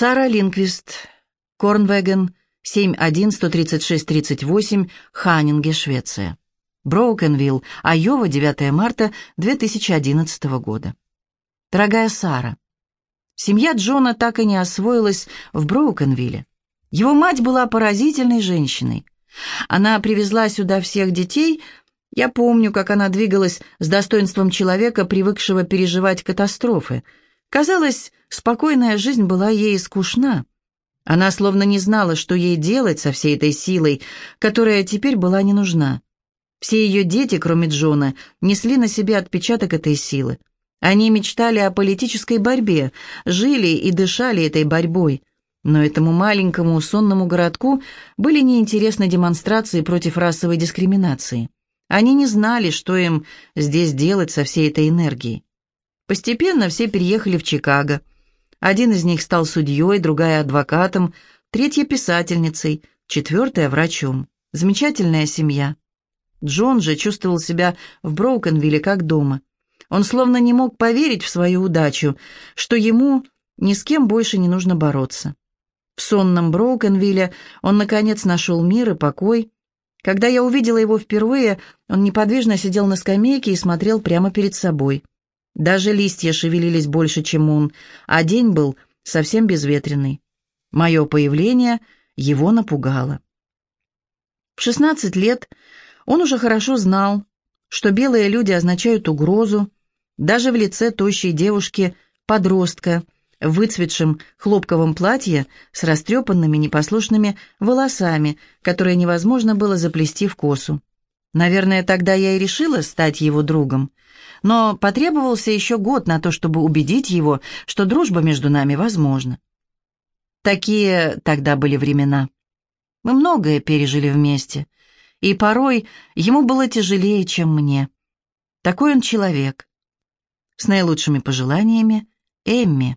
Сара Линквист, Корнвеген, 7113638, Ханинге, Швеция. Броукенвилл, Айова, 9 марта 2011 года. Дорогая Сара, семья Джона так и не освоилась в Броукенвилле. Его мать была поразительной женщиной. Она привезла сюда всех детей. Я помню, как она двигалась с достоинством человека, привыкшего переживать катастрофы. Казалось, спокойная жизнь была ей скучна. Она словно не знала, что ей делать со всей этой силой, которая теперь была не нужна. Все ее дети, кроме Джона, несли на себе отпечаток этой силы. Они мечтали о политической борьбе, жили и дышали этой борьбой. Но этому маленькому сонному городку были неинтересны демонстрации против расовой дискриминации. Они не знали, что им здесь делать со всей этой энергией. Постепенно все переехали в Чикаго. Один из них стал судьей, другая – адвокатом, третья – писательницей, четвертая – врачом. Замечательная семья. Джон же чувствовал себя в Броукенвилле как дома. Он словно не мог поверить в свою удачу, что ему ни с кем больше не нужно бороться. В сонном Броукенвилле он, наконец, нашел мир и покой. Когда я увидела его впервые, он неподвижно сидел на скамейке и смотрел прямо перед собой. Даже листья шевелились больше, чем он, а день был совсем безветренный. Мое появление его напугало. В шестнадцать лет он уже хорошо знал, что белые люди означают угрозу, даже в лице тощей девушки-подростка – в выцветшем хлопковом платье с растрепанными непослушными волосами, которые невозможно было заплести в косу. Наверное, тогда я и решила стать его другом. Но потребовался еще год на то, чтобы убедить его, что дружба между нами возможна. Такие тогда были времена. Мы многое пережили вместе, и порой ему было тяжелее, чем мне. Такой он человек. С наилучшими пожеланиями, Эмми.